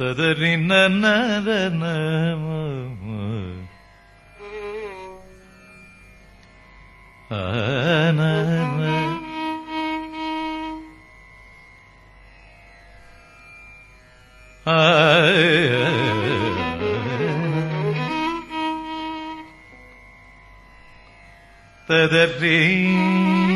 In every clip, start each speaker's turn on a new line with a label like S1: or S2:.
S1: തദരിന തദരീ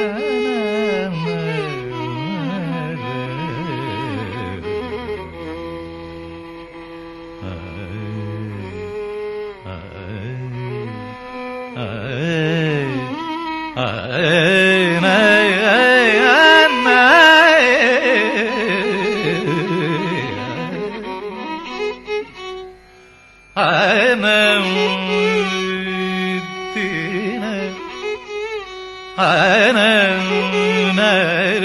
S1: I'm in ay,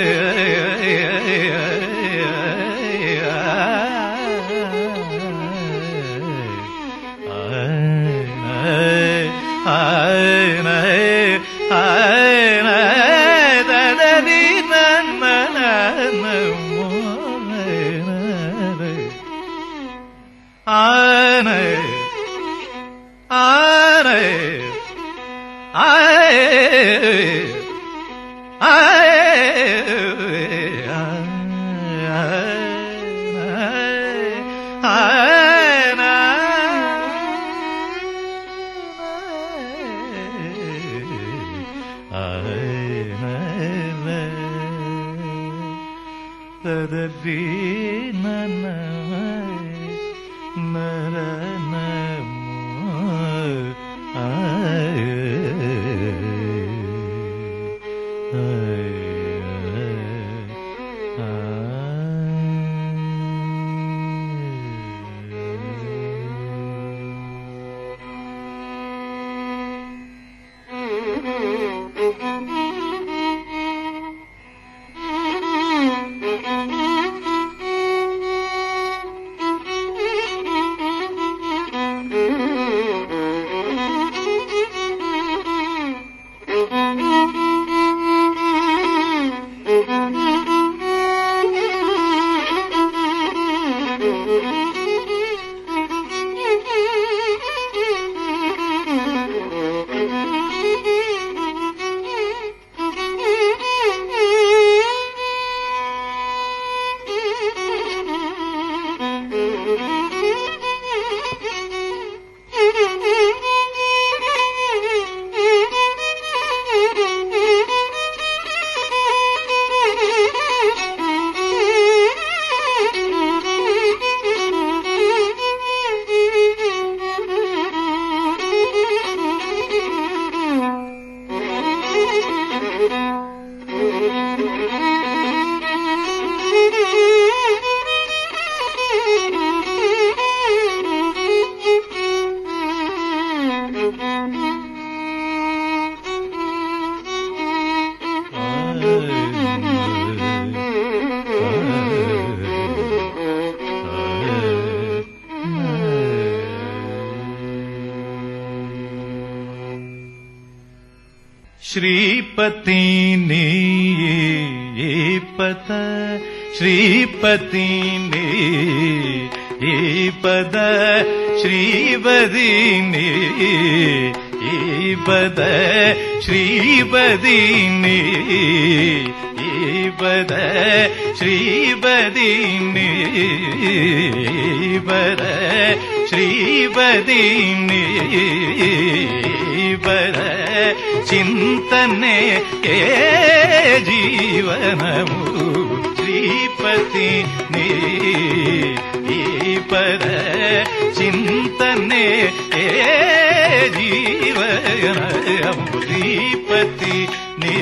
S1: Ah. Shripati ने ये पता श्रीपति ने ये पद श्रीपति ने ये पद श्रीपति ने ये पद శ్రీవదిని బర చింతనే ఏ జీవనము? శ్రీపతి పర చింతనే ఏ జీవనము? శ్రీపతి నీ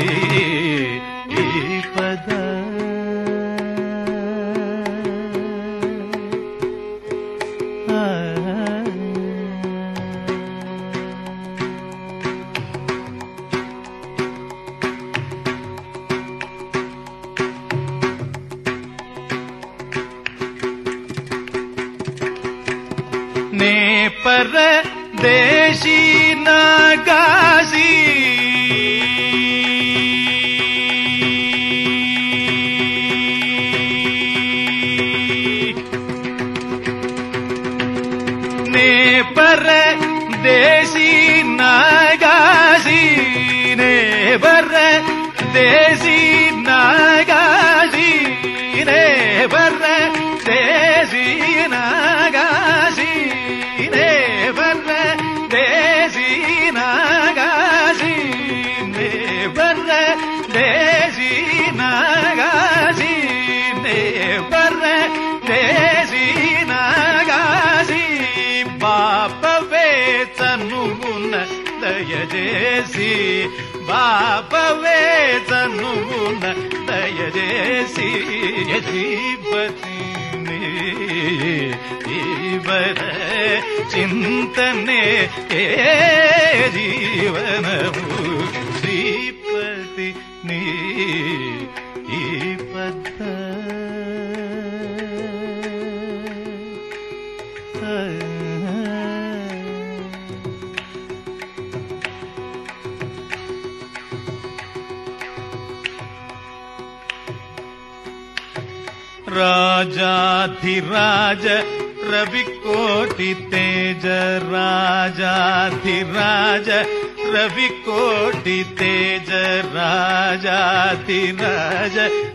S1: దయచేసి బాపవే తనువున దయచేసి యజీపతి జీవన చింతనే ఏ జీవనము శ్రీపతి నీ ఈ పద राजाधिराज रविकोटितेज राजाधिराज रविकोटितेज राज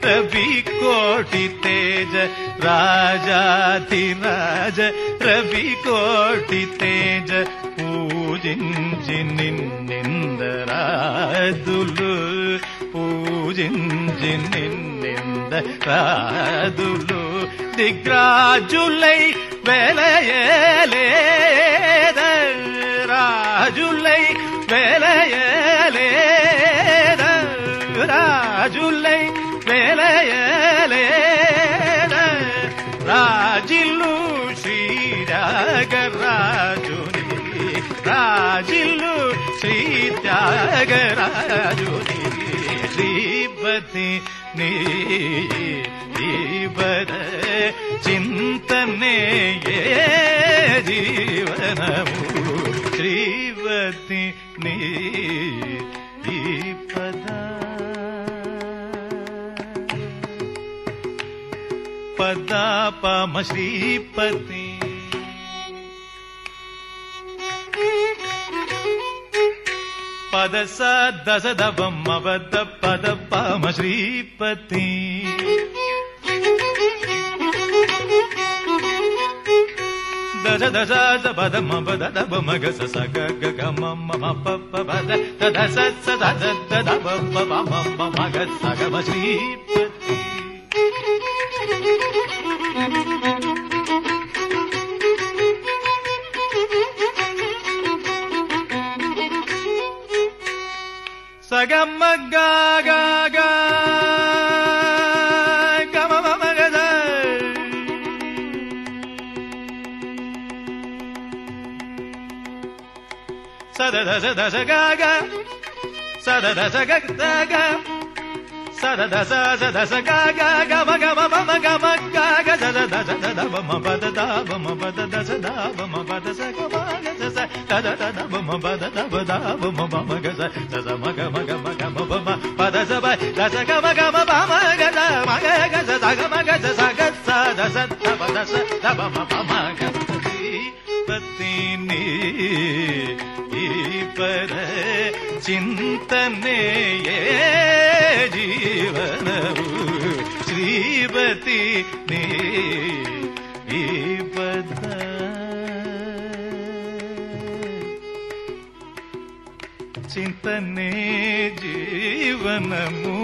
S1: रविकोटितेज कोटि रविकोटितेज राजाति పూజించి నిన్నెందరాదులు పూజించి నిన్నెందరాదులు దిగ్రాజులై వెలయలేద రాజులై వెలయలేద రాజులై వెలయలేద రాజిల్లు శ్రీరాగరాజుని రాజిల్లు శ్రీ త్యాగరాజు శ్రీపతి నీ జీవన చింతనే జీవనము? శ్రీవతి నీ పద పదాపమ శ్రీపతి పద స దశ దమ వద పద పమ శ్రీపతి దశ దశ స పద మ పద దబ మగ స స గ గ గ మ మ మ ప ప పద ద ద స స ద ద ద ద మ మ మ మ మ మ గ స గ మ Sripati da da da da da ga ga sa da da da ga da ga గ సద దశ స గమ గమ మమ గమ గా గ దశ దద బమ పద ద బమ పద దశ ద బమ పద స గ గ స స దద బమ పద ద బ బమ బమ గ స స స బమ పద స బ బమ గ గ స స గ స స గ స బమ గ ఈ పర చింతనే ఏ జీవనము శ్రీపతి నీ ఈ పద. చింతనే జీవనము.